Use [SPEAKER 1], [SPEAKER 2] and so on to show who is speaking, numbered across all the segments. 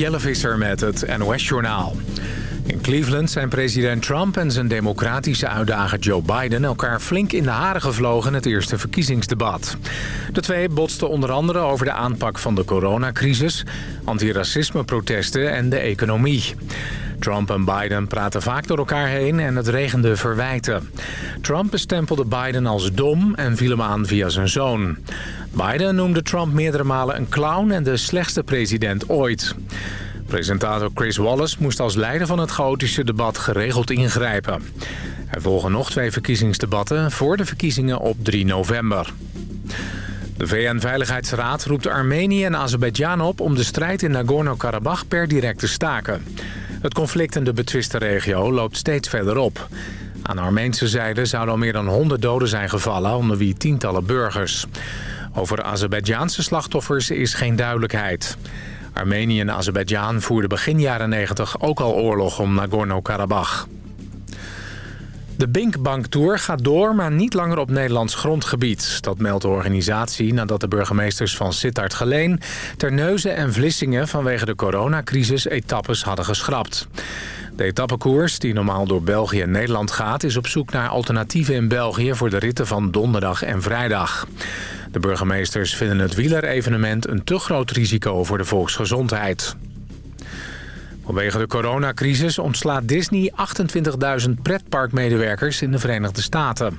[SPEAKER 1] Jelle Visser met het NOS-journaal. In Cleveland zijn president Trump en zijn democratische uitdager Joe Biden... elkaar flink in de haren gevlogen in het eerste verkiezingsdebat. De twee botsten onder andere over de aanpak van de coronacrisis... antiracisme-protesten en de economie. Trump en Biden praten vaak door elkaar heen en het regende verwijten. Trump bestempelde Biden als dom en viel hem aan via zijn zoon. Biden noemde Trump meerdere malen een clown en de slechtste president ooit. Presentator Chris Wallace moest als leider van het chaotische debat geregeld ingrijpen. Er volgen nog twee verkiezingsdebatten voor de verkiezingen op 3 november. De VN-veiligheidsraad roept Armenië en Azerbeidzjan op om de strijd in Nagorno-Karabakh per direct te staken. Het conflict in de betwiste regio loopt steeds verder op. Aan de Armeense zijde zouden al meer dan 100 doden zijn gevallen, onder wie tientallen burgers. Over Azerbeidzjaanse slachtoffers is geen duidelijkheid. Armenië en Azerbeidzjan voerden begin jaren 90 ook al oorlog om Nagorno-Karabakh. De Binkbank Tour gaat door, maar niet langer op Nederlands grondgebied. Dat meldt de organisatie nadat de burgemeesters van Sittard Geleen... Terneuzen en Vlissingen vanwege de coronacrisis etappes hadden geschrapt. De etappekoers, die normaal door België en Nederland gaat... is op zoek naar alternatieven in België voor de ritten van donderdag en vrijdag. De burgemeesters vinden het wielerevenement een te groot risico voor de volksgezondheid. Vanwege de coronacrisis ontslaat Disney 28.000 pretparkmedewerkers in de Verenigde Staten.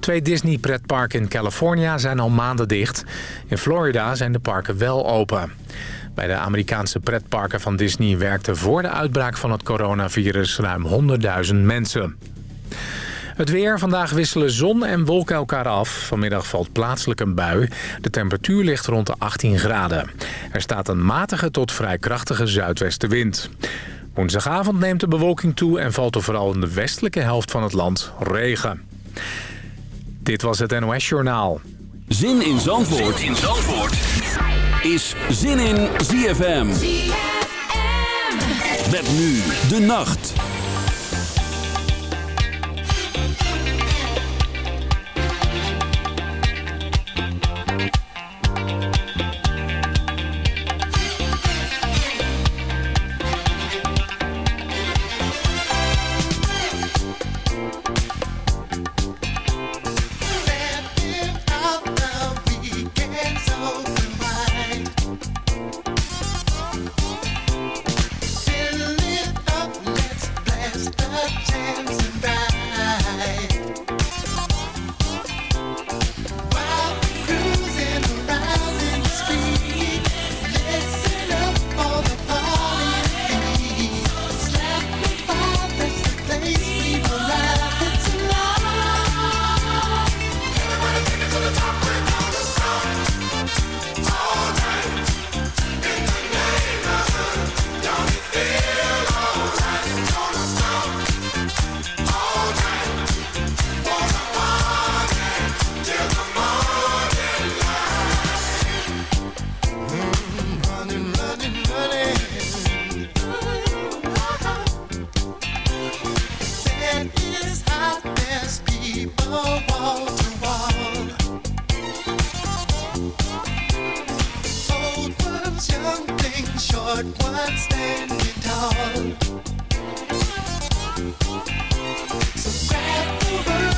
[SPEAKER 1] Twee Disney-pretparken in California zijn al maanden dicht. In Florida zijn de parken wel open. Bij de Amerikaanse pretparken van Disney werkten voor de uitbraak van het coronavirus ruim 100.000 mensen. Het weer. Vandaag wisselen zon en wolken elkaar af. Vanmiddag valt plaatselijk een bui. De temperatuur ligt rond de 18 graden. Er staat een matige tot vrij krachtige zuidwestenwind. Woensdagavond neemt de bewolking toe en valt er vooral in de westelijke helft van het land regen. Dit was het NOS Journaal.
[SPEAKER 2] Zin in Zandvoort, zin in Zandvoort. is Zin in ZFM. ZFM. Met nu de nacht.
[SPEAKER 3] short, one standing tall. So grab the world.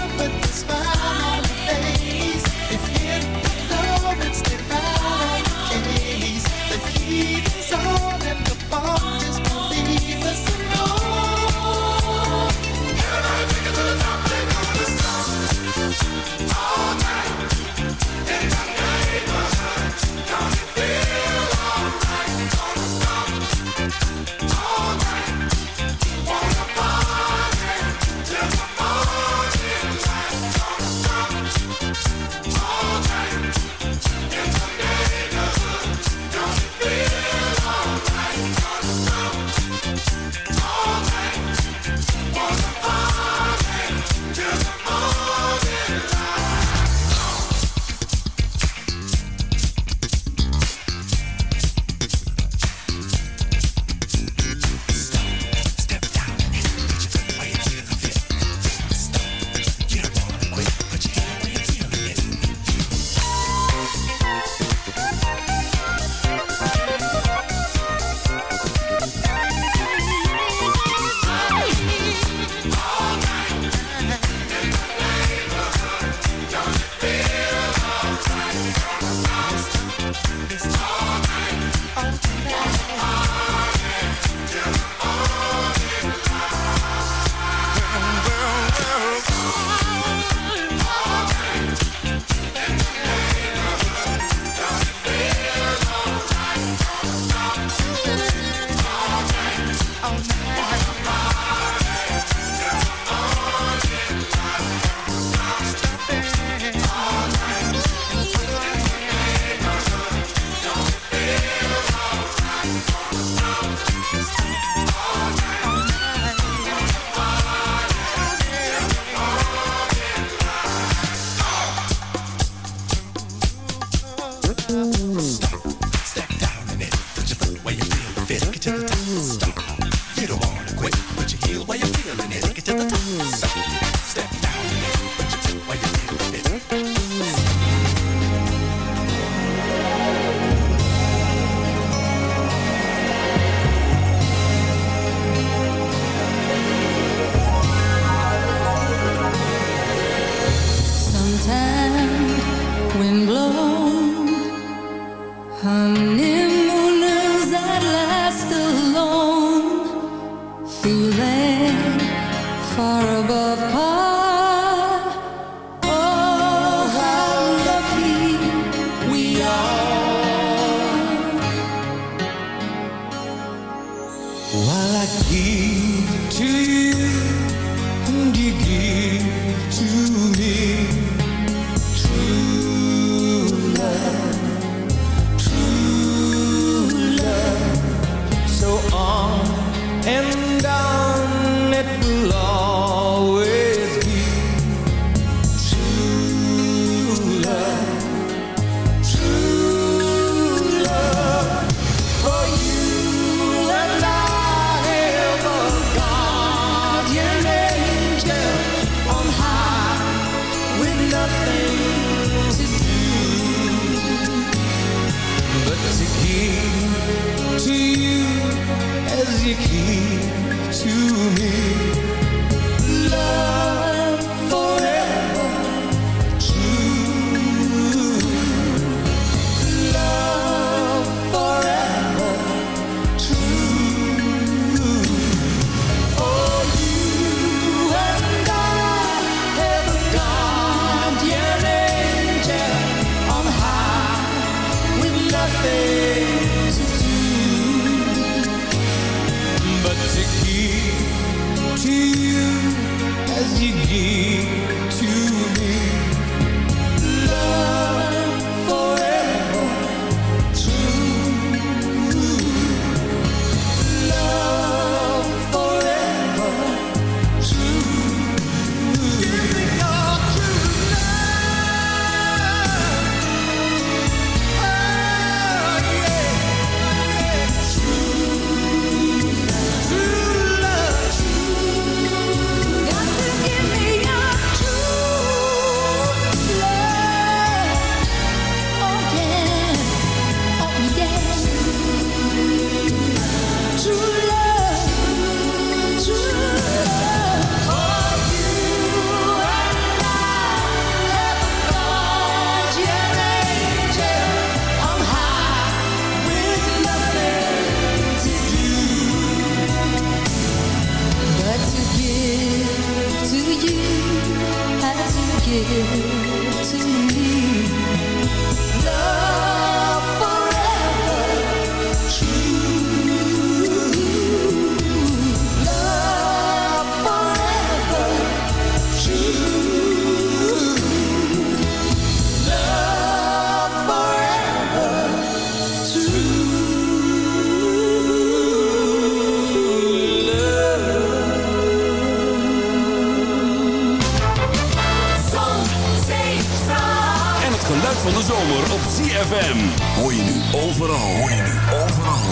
[SPEAKER 2] ZFM. Hoor je nu overal. Hoor je nu overal.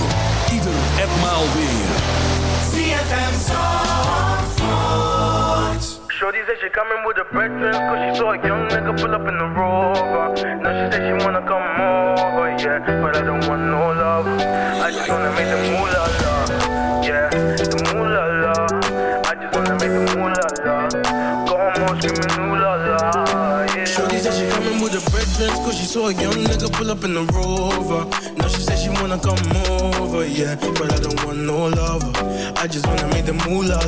[SPEAKER 2] Ieder en maal weer. ZFM Zandvoort.
[SPEAKER 4] Shorty said she coming with a breakfast. Cause she saw a young nigga pull up in the rover. Now she said she wanna come over, yeah. But I don't want no love. I just wanna make the moolah love, yeah. Came with a breakfast, cause she saw a young nigga pull up in the rover. Now she said she wanna come over, yeah. But I don't want no lover. I just wanna make the moolah.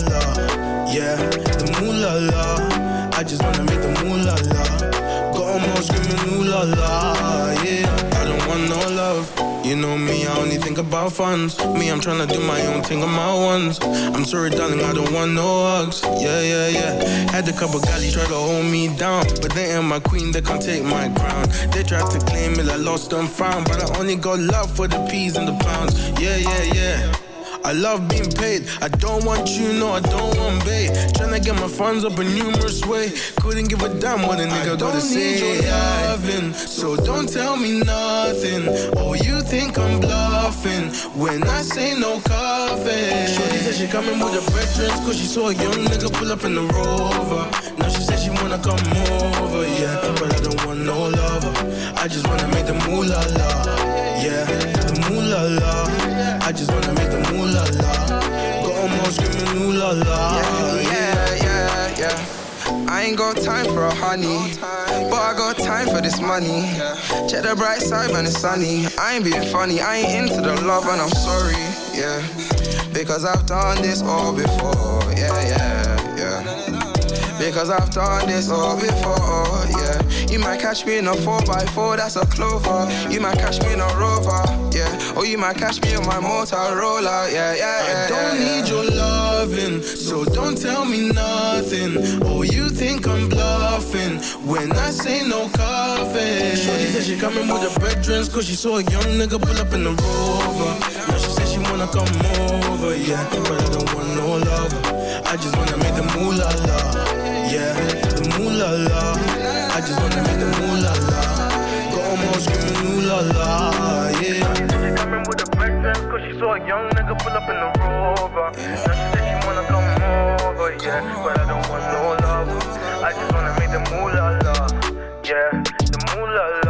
[SPEAKER 4] Yeah, the moolah. I just wanna make the moolah la. Got them all screaming ooh la la, yeah. I don't want no love. You know me, I only think about funds. Me, I'm trying to do my own thing on my ones. I'm sorry, darling, I don't want no hugs. Yeah, yeah, yeah. Had a couple guys try to hold me down. But they ain't my queen, they can't take my crown. They tried to claim it, I lost and found. But I only got love for the peas and the pounds. Yeah, yeah, yeah. I love being paid. I don't want you, no, I don't want bait. Tryna get my funds up in numerous ways. Couldn't give a damn what a nigga gotta say. Need Your loving, so don't tell me nothing. Oh, you think I'm bluffing when I say no coffee. Shorty said she coming with her brethren, cause she saw a young nigga pull up in the rover. Now she said she wanna come over, yeah. But I don't want no lover. I just wanna make the moolah la, yeah. The moolah la. I just wanna make the moolah la. Got them all screaming ooh la la, yeah,
[SPEAKER 5] yeah, yeah. I ain't got time for a honey, but I got time for this money. Check the bright side when it's sunny. I ain't being funny, I ain't into the love and I'm sorry, yeah. Because I've done this all before, yeah, yeah, yeah. Because I've done this all before, yeah. You might catch me in a 4x4, that's a clover. You might catch me in a rover, yeah. Or you might catch me on my Motorola, yeah, yeah, yeah. I don't yeah, need your
[SPEAKER 4] loving, so don't tell me nothing. Oh, you think I'm bluffing when I say no coffee. Shorty said she coming with her brethren, cause she saw a young nigga pull up in the rover. Now she said she wanna come over, yeah. But I don't want no lover. I just wanna make the moolah la yeah, the moolah la. I just wanna make the moolah la. Them all screaming ooh la la, yeah. Cause she saw a young nigga pull up in the rover. Now she said she wanna come over, yeah, but I don't want no love. I just wanna make the moolah la, yeah, the moolah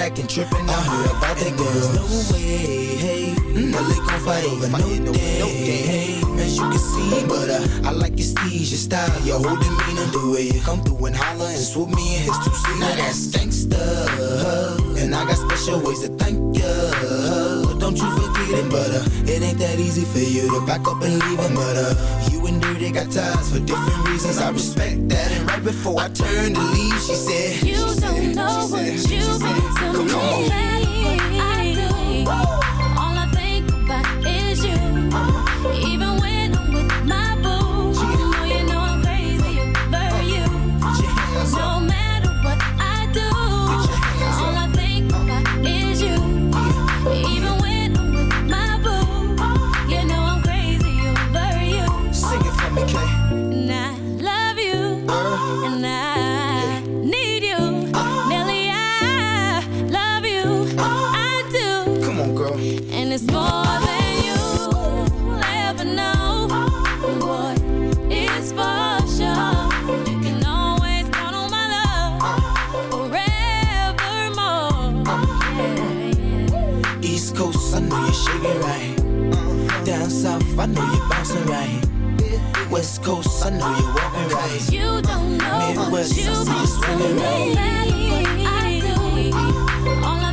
[SPEAKER 6] Start acting tripping. I heard about that girl. No way, hey. Now they gon' fight over no day. Hey, as you can see, but uh, I like your steez, your style, your whole demeanor, the way come through and holler and swoop me in his two seat. Now that's gangsta, and I got special ways to thank you. Don't you forget it, but uh, it ain't that easy for you to back up and leave him, but uh, you and Dirty got ties for different reasons. I respect that, and right before I turned to leave, she said, You don't know
[SPEAKER 7] what you mean to me.
[SPEAKER 6] West Coast, I know you're walking right.
[SPEAKER 7] You don't know what Midwest, you I see you swinging do. All I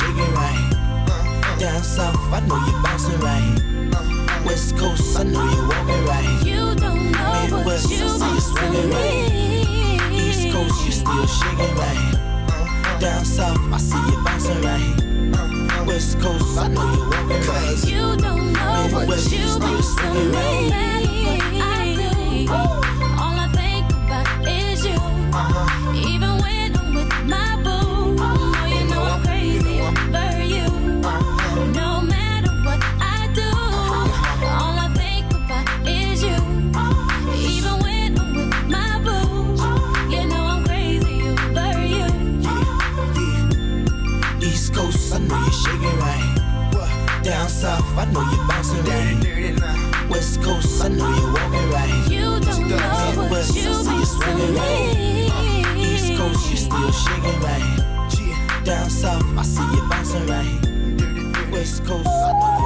[SPEAKER 6] I know you're right. Down south, I know you're bouncing right. West Coast, I know you're walking right.
[SPEAKER 7] You don't know what Midwest, you I see you swinging right. East Coast, you
[SPEAKER 6] still shaking right. Down south, I see you bouncing right. West Coast, I know you're walking right.
[SPEAKER 7] You don't know Midwest, you you mean swinging right. I do. All I think about is you. Uh-huh. Even when I'm with my
[SPEAKER 6] I know you're bouncing right. West Coast, I know you're walking right.
[SPEAKER 7] You don't know what Midwest, you I see you swinging right. East Coast, you still
[SPEAKER 6] shaking right. Down south, I see you bouncing right. West Coast, I know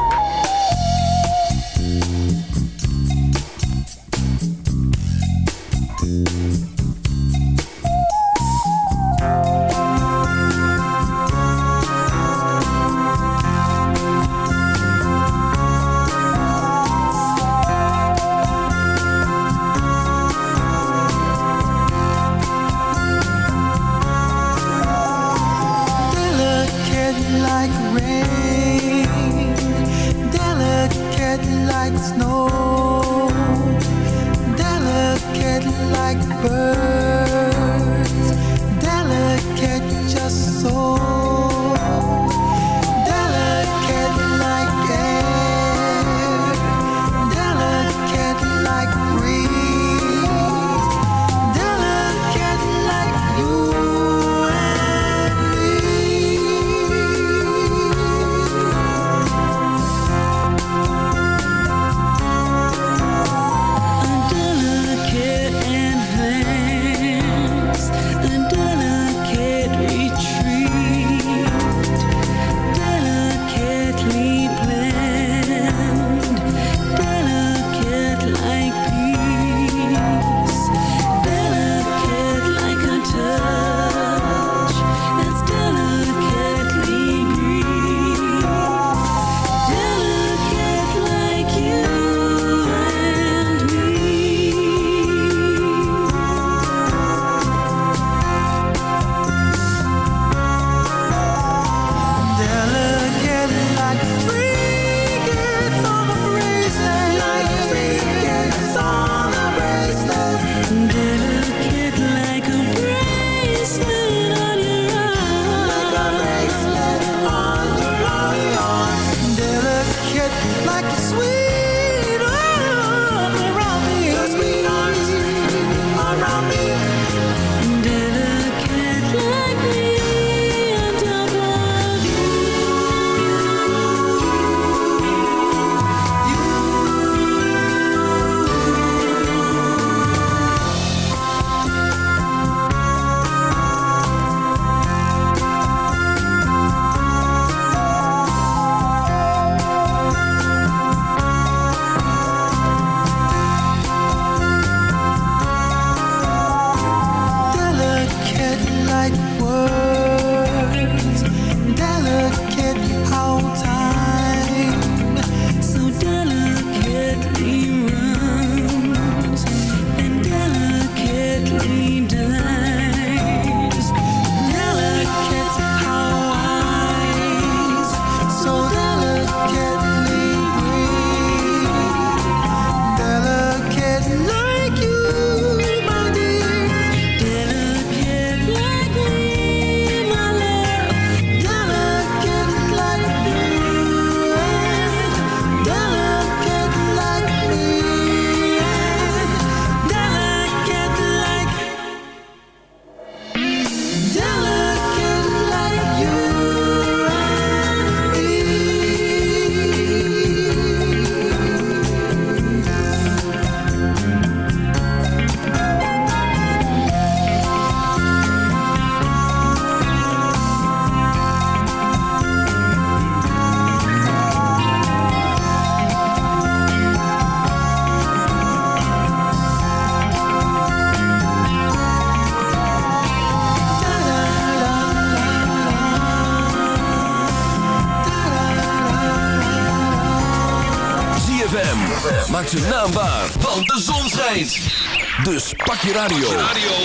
[SPEAKER 2] radio.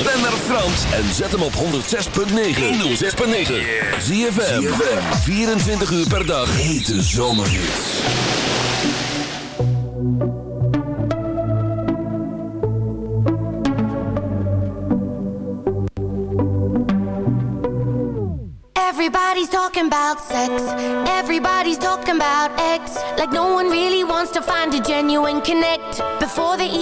[SPEAKER 2] Ben naar Frans en zet hem op 106.9. 106.9. Zie je 24 uur per dag. Hete zomerhits.
[SPEAKER 8] Everybody's talking about sex. Everybody's talking about X. Like no one really wants to find a genuine connect.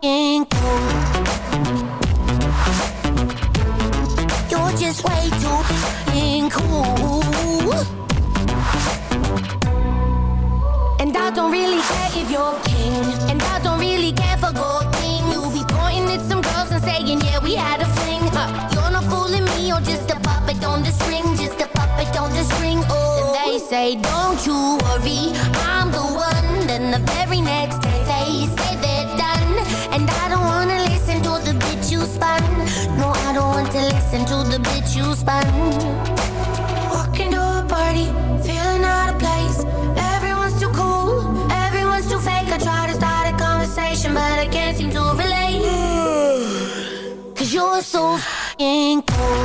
[SPEAKER 8] cool. You're just way too f***ing cool. And I don't really care if you're king. And I don't really care for gold things. You'll be pointing at some girls and saying, yeah, we had a fling. Huh. You're not fooling me, you're just a puppet on the string. Just a puppet on the string. Oh, and they say, don't you worry, I'm the one. Then the very next day they say done. And I don't wanna listen to the bitch you spun. No, I don't want to listen to the bitch you spun. Walking to a party, feeling out of place. Everyone's too cool, everyone's too fake. I try to start a conversation, but I can't seem to relate. Cause you're so f***ing cool.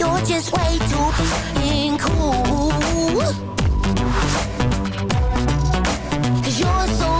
[SPEAKER 8] You're just way too f***ing cool. You're so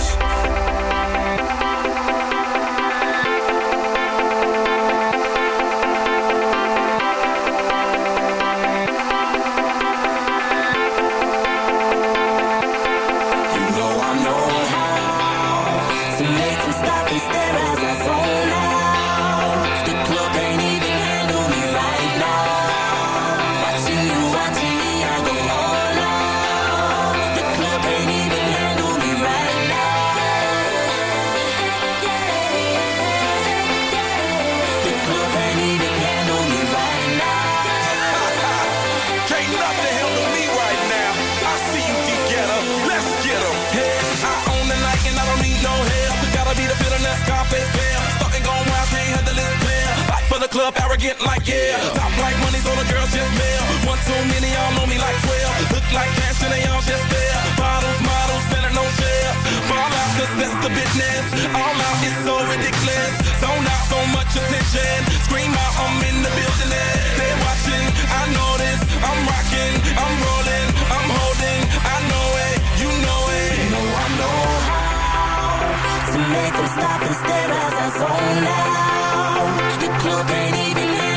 [SPEAKER 4] hit like yeah. Top like money's on the girls just mail. One too many, y'all know me like 12. Look like cash and they all just there. Bottles, models, better no shares. Fall out, cause that's the business. All out is so ridiculous. Zone out, so much attention. Scream out, I'm in the building. They're watching, I know this. I'm rocking, I'm rolling, I'm holding.
[SPEAKER 9] make them stop and stare as I zone out. The club ain't even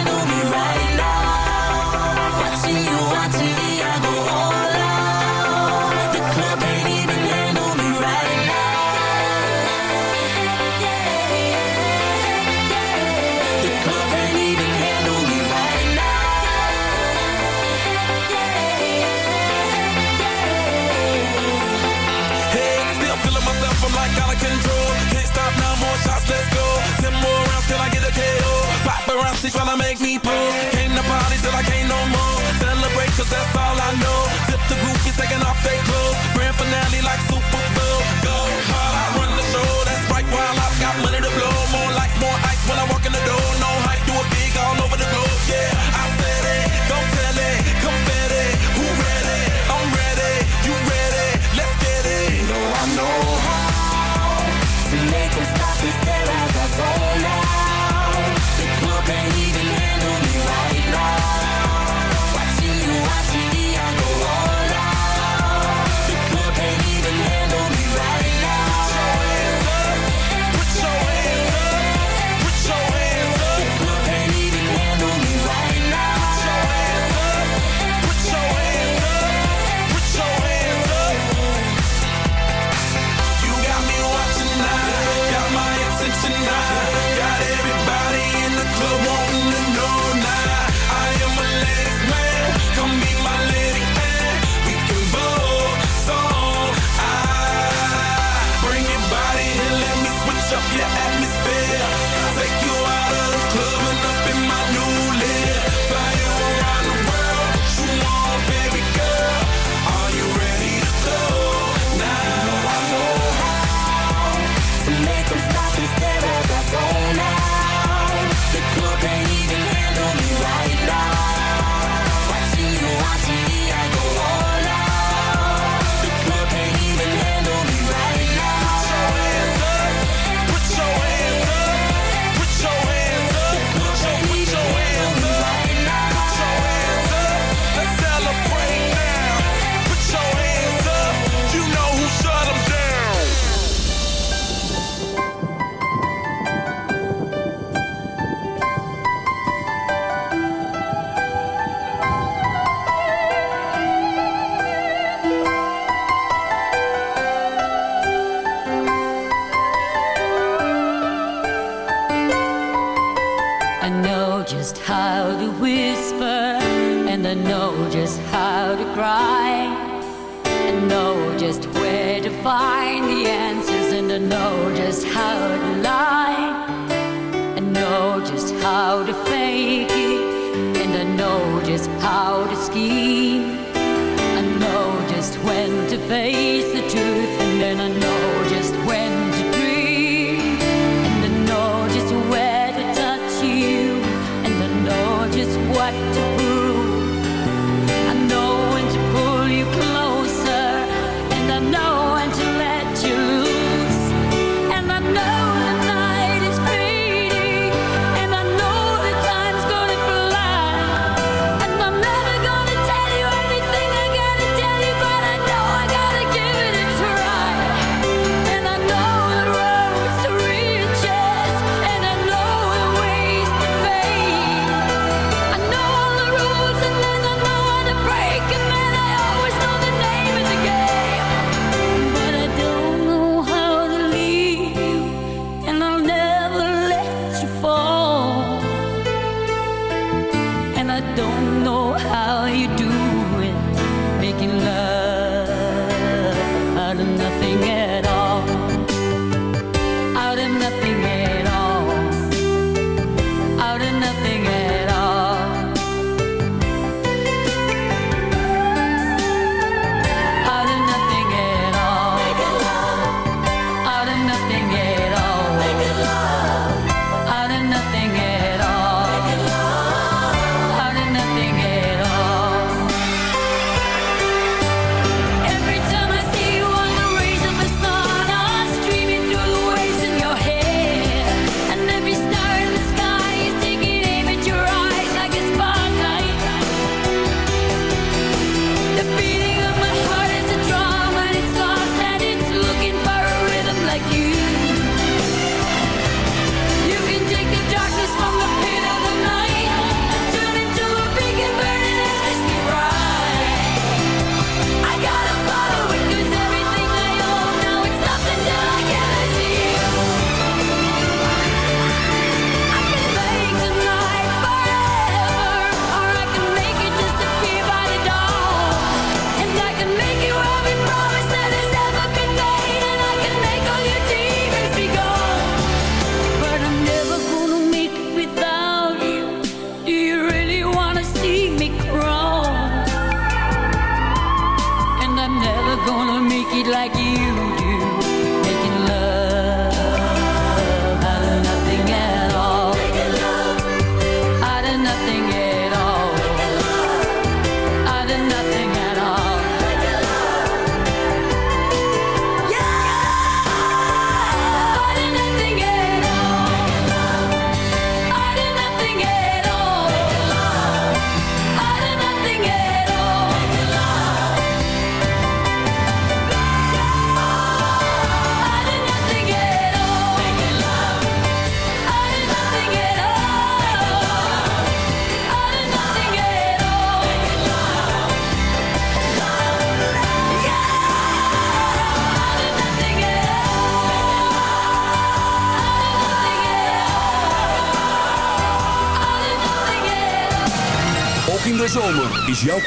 [SPEAKER 2] jouw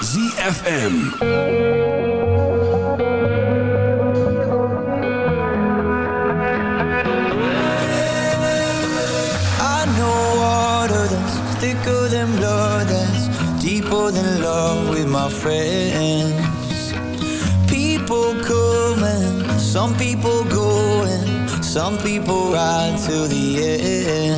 [SPEAKER 2] ZFM.
[SPEAKER 10] I know water that's thicker than blood that's deeper than love with my friends. People coming, some people going, some people ride to the end.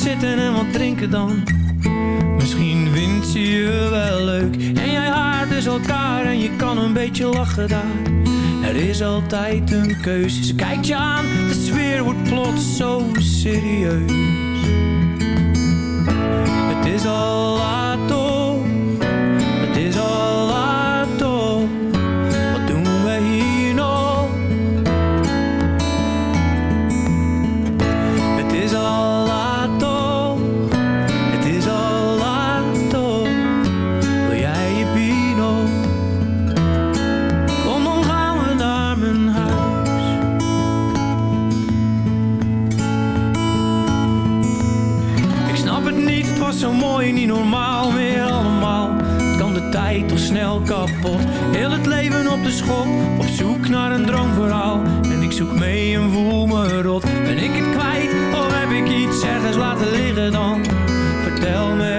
[SPEAKER 11] zitten en wat drinken dan. Misschien vindt ze je wel leuk en jij haart dus elkaar en je kan een beetje lachen daar. Er is altijd een keuze, Kijk je aan, de sfeer wordt plots zo serieus. laten liggen dan? Vertel me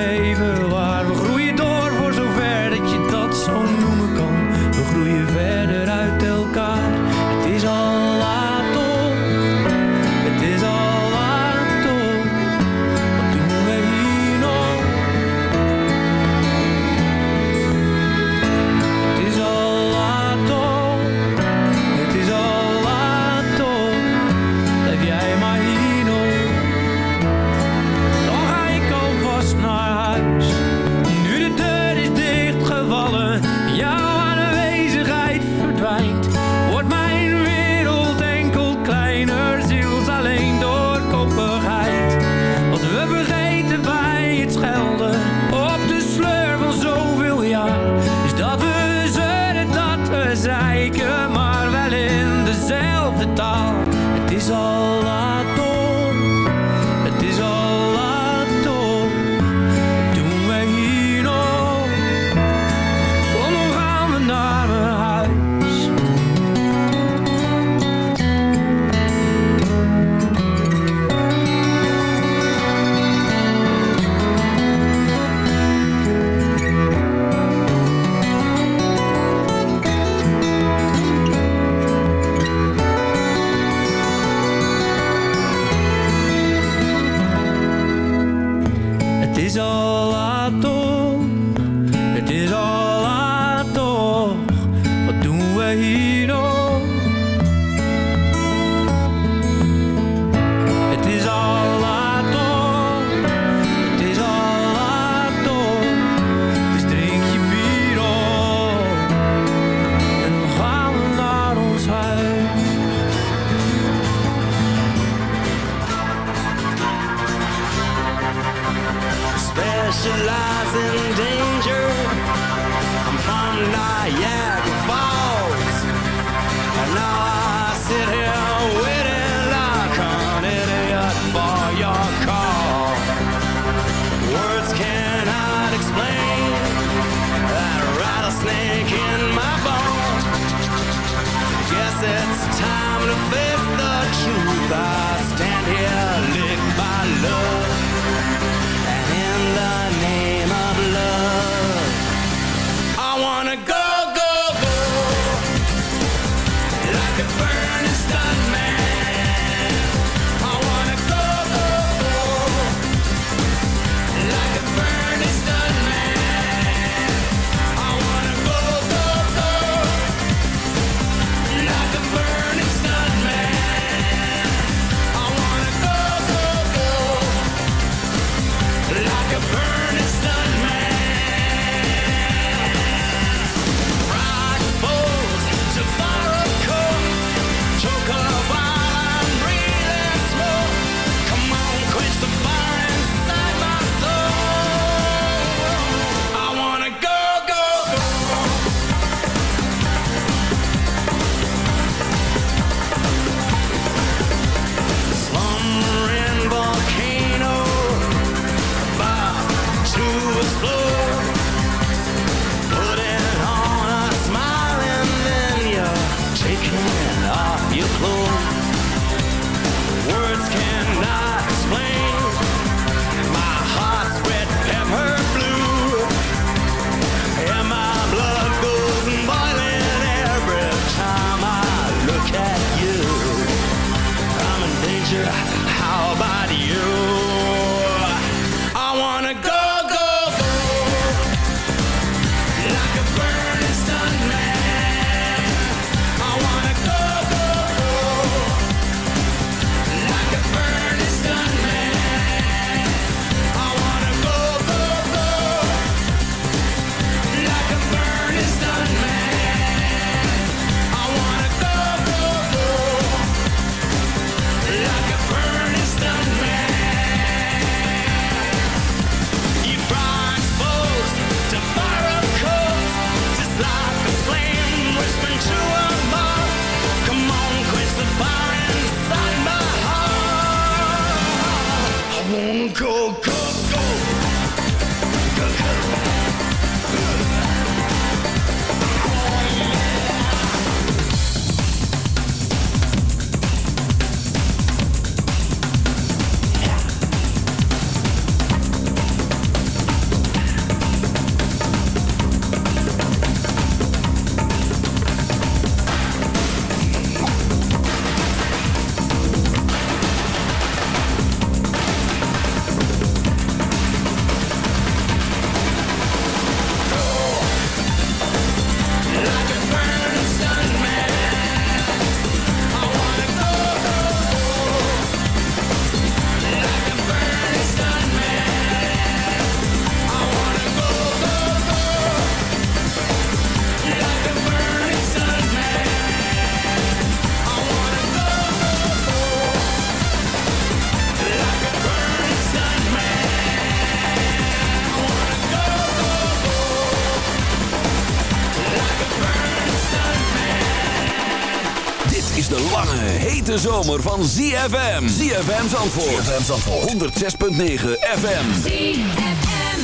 [SPEAKER 2] hete zomer van ZFM. ZFM Zandvoort. ZFM Zandvoort. 106.9 FM.
[SPEAKER 12] ZFM.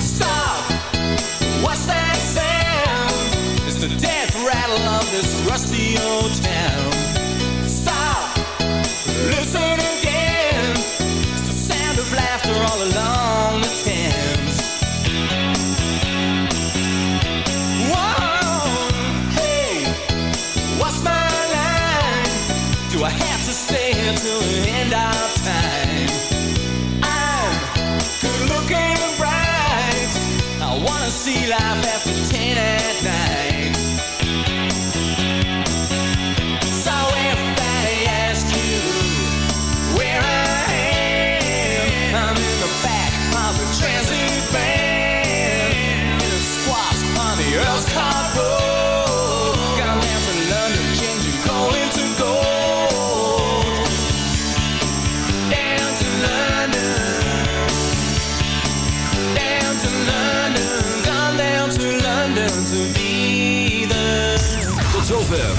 [SPEAKER 13] Stop! What's that sound? It's the death rattle of this rusty old town.